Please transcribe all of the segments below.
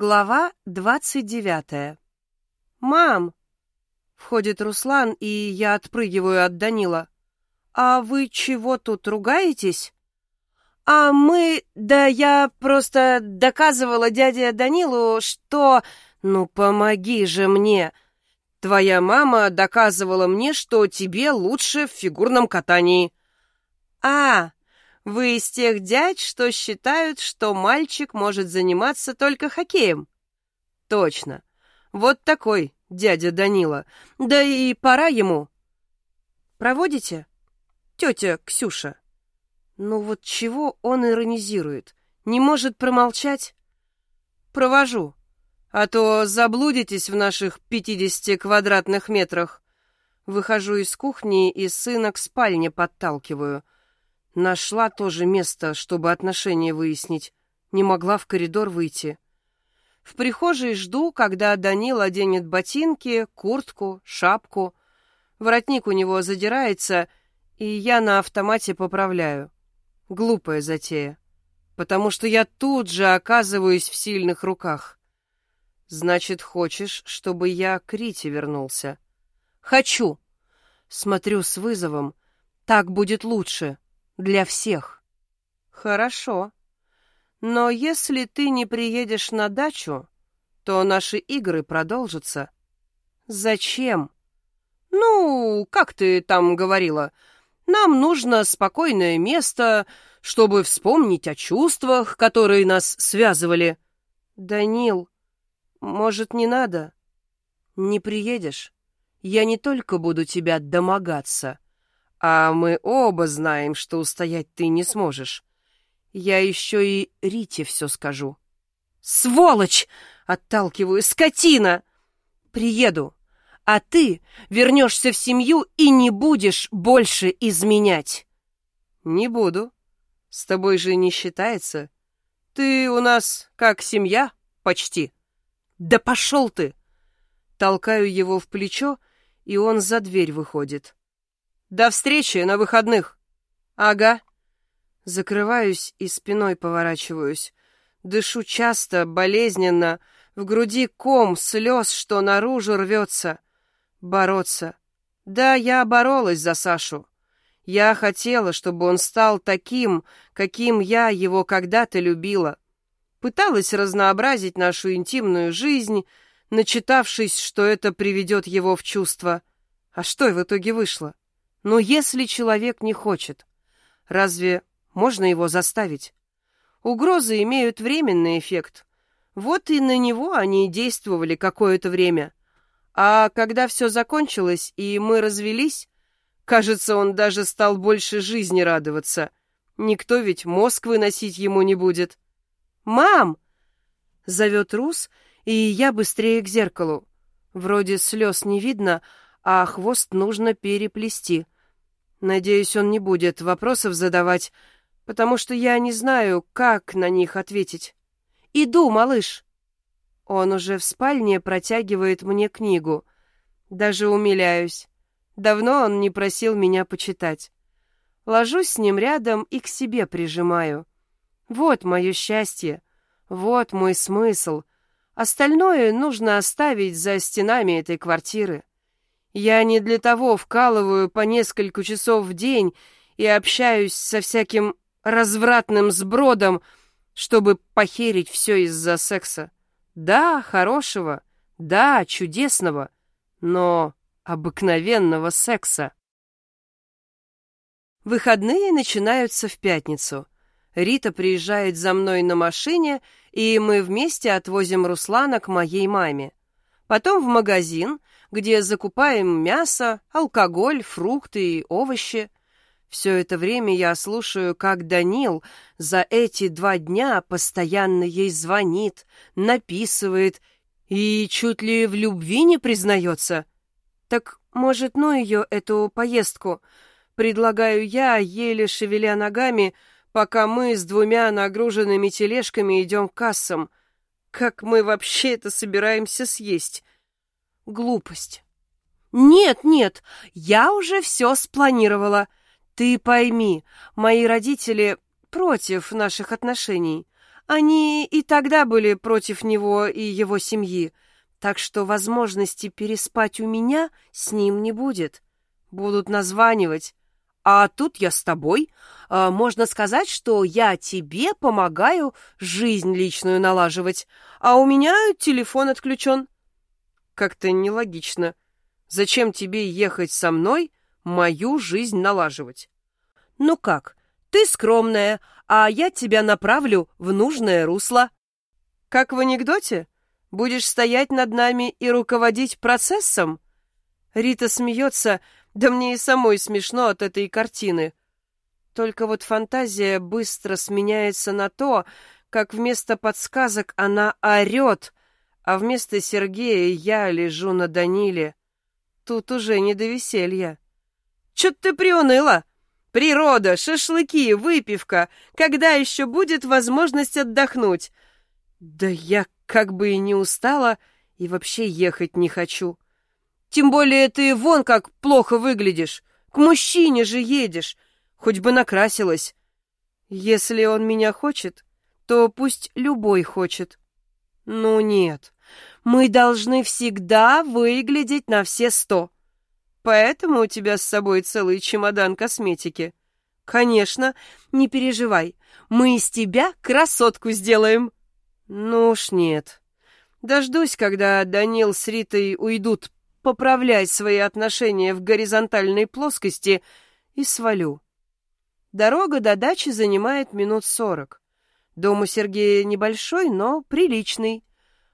Глава двадцать девятая. «Мам!» — входит Руслан, и я отпрыгиваю от Данила. «А вы чего тут ругаетесь?» «А мы... Да я просто доказывала дяде Данилу, что...» «Ну, помоги же мне!» «Твоя мама доказывала мне, что тебе лучше в фигурном катании». «А, вы из тех дядь, что считают, что мальчик может заниматься только хоккеем? Точно. Вот такой дядя Данила. Да и пора ему. Проводите? Тетя Ксюша. Ну вот чего он иронизирует? Не может промолчать? Провожу. А то заблудитесь в наших пятидесяти квадратных метрах. Выхожу из кухни и сына к спальне подталкиваю — Нашла тоже место, чтобы отношения выяснить. Не могла в коридор выйти. В прихожей жду, когда Данил оденет ботинки, куртку, шапку. Воротник у него задирается, и я на автомате поправляю. Глупая затея. Потому что я тут же оказываюсь в сильных руках. Значит, хочешь, чтобы я к Рите вернулся? Хочу. Смотрю с вызовом. Так будет лучше. Для всех. Хорошо. Но если ты не приедешь на дачу, то наши игры продолжатся. Зачем? Ну, как ты там говорила, нам нужно спокойное место, чтобы вспомнить о чувствах, которые нас связывали. Данил, может, не надо? Не приедешь? Я не только буду тебя домогаться, а мы оба знаем, что устоять ты не сможешь. Я еще и Рите все скажу. Сволочь! Отталкиваю, скотина! Приеду, а ты вернешься в семью и не будешь больше изменять. Не буду. С тобой же не считается. Ты у нас как семья, почти. Да пошел ты! Толкаю его в плечо, и он за дверь выходит. До встречи на выходных. Ага. Закрываюсь и спиной поворачиваюсь. Дышу часто, болезненно. В груди ком слез, что наружу рвется. Бороться. Да, я боролась за Сашу. Я хотела, чтобы он стал таким, каким я его когда-то любила. Пыталась разнообразить нашу интимную жизнь, начитавшись, что это приведет его в чувство. А что в итоге вышло? Но если человек не хочет, разве можно его заставить? Угрозы имеют временный эффект. Вот и на него они действовали какое-то время. А когда все закончилось и мы развелись, кажется, он даже стал больше жизни радоваться. Никто ведь мозг выносить ему не будет. «Мам!» — зовет Рус, и я быстрее к зеркалу. Вроде слез не видно, а хвост нужно переплести — Надеюсь, он не будет вопросов задавать, потому что я не знаю, как на них ответить. Иду, малыш. Он уже в спальне протягивает мне книгу. Даже умиляюсь. Давно он не просил меня почитать. Ложусь с ним рядом и к себе прижимаю. Вот мое счастье. Вот мой смысл. Остальное нужно оставить за стенами этой квартиры. Я не для того вкалываю по несколько часов в день и общаюсь со всяким развратным сбродом, чтобы похерить все из-за секса. Да, хорошего, да, чудесного, но обыкновенного секса. Выходные начинаются в пятницу. Рита приезжает за мной на машине, и мы вместе отвозим Руслана к моей маме. Потом в магазин, где закупаем мясо, алкоголь, фрукты и овощи. Все это время я слушаю, как Данил за эти два дня постоянно ей звонит, написывает и чуть ли в любви не признается. Так, может, ну ее, эту поездку? Предлагаю я, еле шевеля ногами, пока мы с двумя нагруженными тележками идем к кассам. Как мы вообще это собираемся съесть? Глупость. Нет, нет, я уже все спланировала. Ты пойми, мои родители против наших отношений. Они и тогда были против него и его семьи, так что возможности переспать у меня с ним не будет. Будут названивать. А тут я с тобой. А, можно сказать, что я тебе помогаю жизнь личную налаживать, а у меня телефон отключен. Как-то нелогично. Зачем тебе ехать со мной, мою жизнь налаживать? Ну как, ты скромная, а я тебя направлю в нужное русло. Как в анекдоте? Будешь стоять над нами и руководить процессом? Рита смеется, да мне и самой смешно от этой картины. Только вот фантазия быстро сменяется на то, как вместо подсказок она орет, а вместо Сергея я лежу на Даниле. Тут уже не до веселья. Чё ты приуныла? Природа, шашлыки, выпивка. Когда еще будет возможность отдохнуть? Да я как бы и не устала, и вообще ехать не хочу. Тем более ты вон как плохо выглядишь. К мужчине же едешь. Хоть бы накрасилась. Если он меня хочет, то пусть любой хочет. Ну нет, мы должны всегда выглядеть на все сто. Поэтому у тебя с собой целый чемодан косметики. Конечно, не переживай, мы из тебя красотку сделаем. Ну уж нет. Дождусь, когда Данил с Ритой уйдут поправлять свои отношения в горизонтальной плоскости и свалю. Дорога до дачи занимает минут сорок. Дом у Сергея небольшой, но приличный.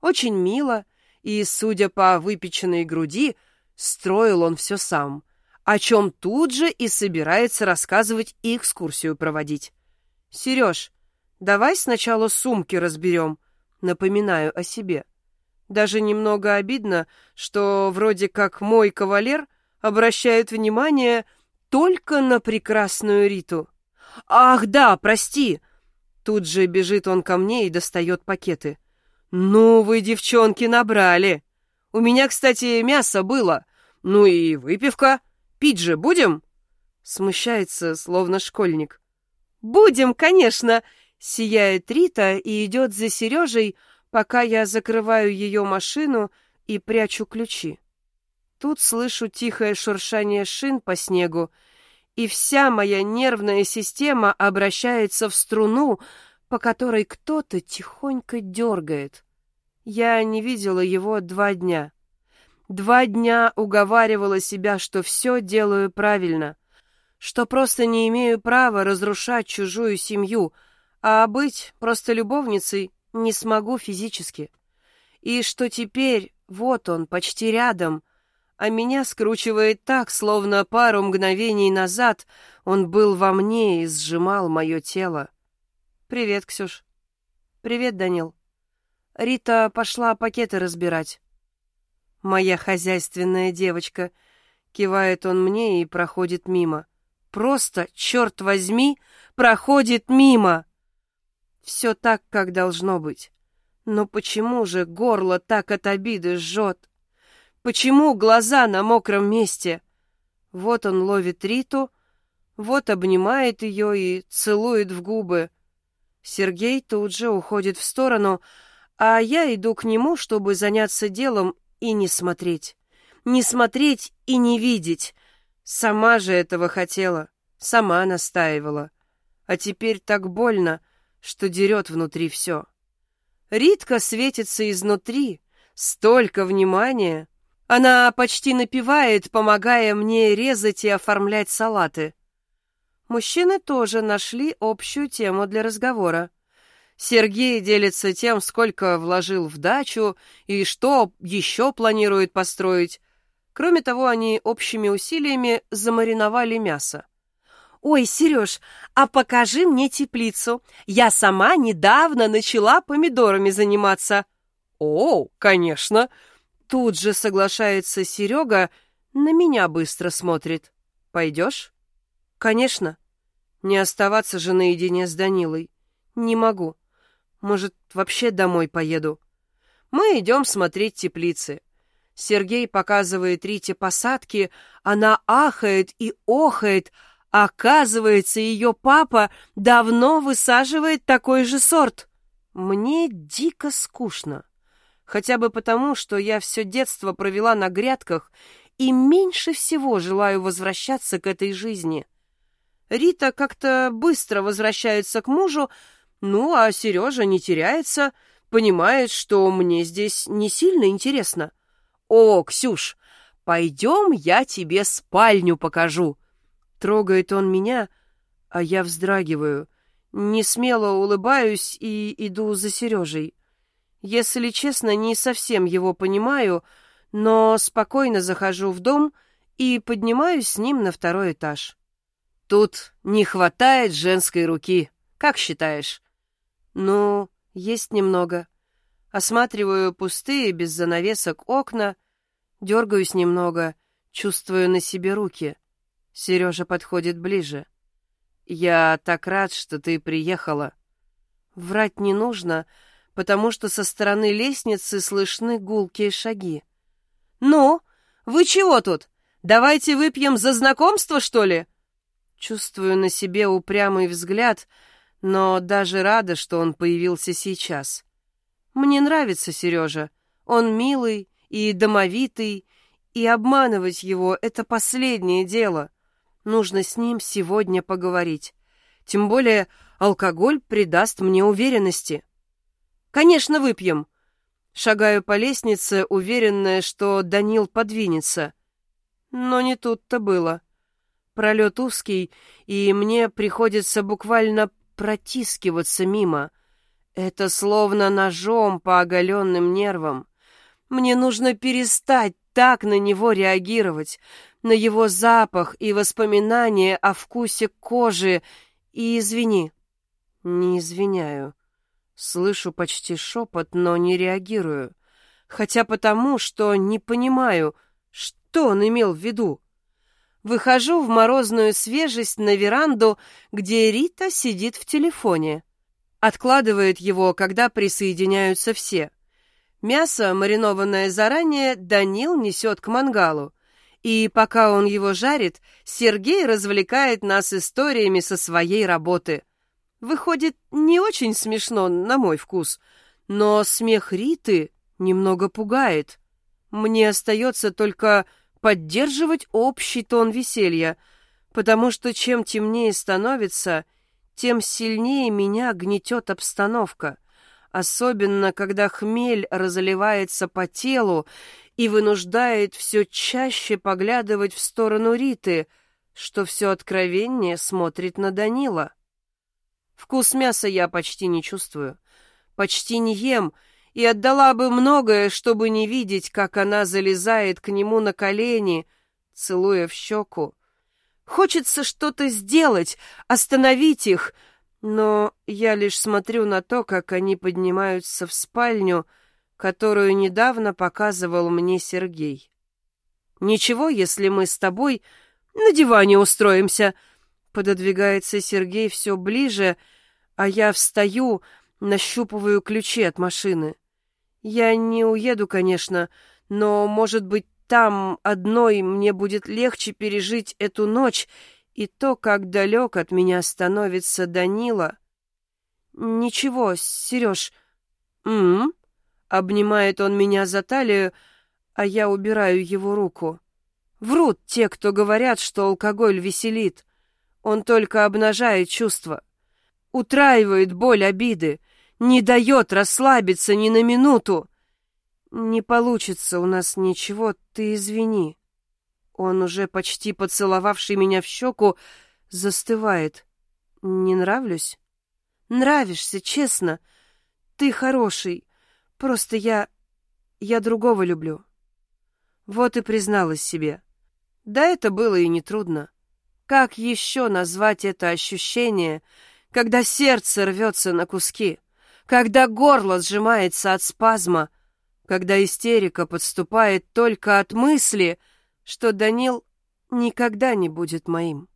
Очень мило, и, судя по выпеченной груди, строил он все сам, о чем тут же и собирается рассказывать и экскурсию проводить. «Сереж, давай сначала сумки разберем», напоминаю о себе. Даже немного обидно, что вроде как мой кавалер обращает внимание только на прекрасную Риту. «Ах, да, прости!» Тут же бежит он ко мне и достает пакеты. «Ну, вы, девчонки, набрали. У меня, кстати, мясо было. Ну и выпивка. Пить же будем?» Смущается, словно школьник. «Будем, конечно!» Сияет Рита и идет за Сережей, пока я закрываю ее машину и прячу ключи. Тут слышу тихое шуршание шин по снегу, и вся моя нервная система обращается в струну, по которой кто-то тихонько дергает. Я не видела его два дня. Два дня уговаривала себя, что все делаю правильно, что просто не имею права разрушать чужую семью, а быть просто любовницей не смогу физически. И что теперь, вот он, почти рядом, а меня скручивает так, словно пару мгновений назад он был во мне и сжимал мое тело. «Привет, Ксюш». «Привет, Данил». Рита пошла пакеты разбирать. «Моя хозяйственная девочка», — кивает он мне и проходит мимо. «Просто, черт возьми, проходит мимо!» Все так, как должно быть. Но почему же горло так от обиды жжет? Почему глаза на мокром месте? Вот он ловит Риту, вот обнимает ее и целует в губы. Сергей тут же уходит в сторону, а я иду к нему, чтобы заняться делом и не смотреть. Не смотреть и не видеть. Сама же этого хотела, сама настаивала. А теперь так больно, что дерет внутри все. Ритка светится изнутри, столько внимания. Она почти напевает, помогая мне резать и оформлять салаты. Мужчины тоже нашли общую тему для разговора. Сергей делится тем, сколько вложил в дачу и что еще планирует построить. Кроме того, они общими усилиями замариновали мясо. «Ой, Сереж, а покажи мне теплицу. Я сама недавно начала помидорами заниматься». «О, конечно!» Тут же соглашается Серега, на меня быстро смотрит. «Пойдешь?» Конечно. Не оставаться же наедине с Данилой. Не могу. Может, вообще домой поеду. Мы идем смотреть теплицы. Сергей показывает Рите посадки, она ахает и охает. Оказывается, ее папа давно высаживает такой же сорт. Мне дико скучно. Хотя бы потому, что я все детство провела на грядках и меньше всего желаю возвращаться к этой жизни. Рита как-то быстро возвращается к мужу, ну, а Сережа не теряется, понимает, что мне здесь не сильно интересно. «О, Ксюш, пойдем, я тебе спальню покажу!» Трогает он меня, а я вздрагиваю, не смело улыбаюсь и иду за Сережей. Если честно, не совсем его понимаю, но спокойно захожу в дом и поднимаюсь с ним на второй этаж. Тут не хватает женской руки, как считаешь? Ну, есть немного. Осматриваю пустые, без занавесок окна, дергаюсь немного, чувствую на себе руки. Сережа подходит ближе. Я так рад, что ты приехала. Врать не нужно, потому что со стороны лестницы слышны гулкие шаги. «Ну, вы чего тут? Давайте выпьем за знакомство, что ли?» Чувствую на себе упрямый взгляд, но даже рада, что он появился сейчас. Мне нравится Сережа. Он милый и домовитый, и обманывать его — это последнее дело. Нужно с ним сегодня поговорить. Тем более алкоголь придаст мне уверенности. Конечно, выпьем. Шагаю по лестнице, уверенная, что Данил подвинется. Но не тут-то было. Пролет узкий, и мне приходится буквально протискиваться мимо. Это словно ножом по оголенным нервам. Мне нужно перестать так на него реагировать, на его запах и воспоминания о вкусе кожи. И извини. Не извиняю. Слышу почти шепот, но не реагирую. Хотя потому, что не понимаю, что он имел в виду. Выхожу в морозную свежесть на веранду, где Рита сидит в телефоне. Откладывает его, когда присоединяются все. Мясо, маринованное заранее, Данил несет к мангалу. И пока он его жарит, Сергей развлекает нас историями со своей работы. Выходит, не очень смешно, на мой вкус, но смех Риты немного пугает. Мне остается только поддерживать общий тон веселья, потому что чем темнее становится, тем сильнее меня гнетет обстановка, особенно когда хмель разливается по телу и вынуждает все чаще поглядывать в сторону Риты, что все откровеннее смотрит на Данила. Вкус мяса я почти не чувствую, почти не ем, и отдала бы многое, чтобы не видеть, как она залезает к нему на колени, целуя в щеку. Хочется что-то сделать, остановить их, но я лишь смотрю на то, как они поднимаются в спальню, которую недавно показывал мне Сергей. «Ничего, если мы с тобой на диване устроимся», Пододвигается Сергей все ближе, а я встаю, нащупываю ключи от машины. Я не уеду, конечно, но, может быть, там одной мне будет легче пережить эту ночь и то, как далек от меня становится Данила. Ничего, Сереж. М, -м, Обнимает он меня за талию, а я убираю его руку. Врут те, кто говорят, что алкоголь веселит. Он только обнажает чувства, утраивает боль обиды, не дает расслабиться ни на минуту. Не получится у нас ничего, ты извини. Он уже почти поцеловавший меня в щеку, застывает. Не нравлюсь? Нравишься, честно. Ты хороший. Просто я... я другого люблю. Вот и призналась себе. Да это было и нетрудно. Как еще назвать это ощущение, когда сердце рвется на куски, когда горло сжимается от спазма, когда истерика подступает только от мысли, что Данил никогда не будет моим?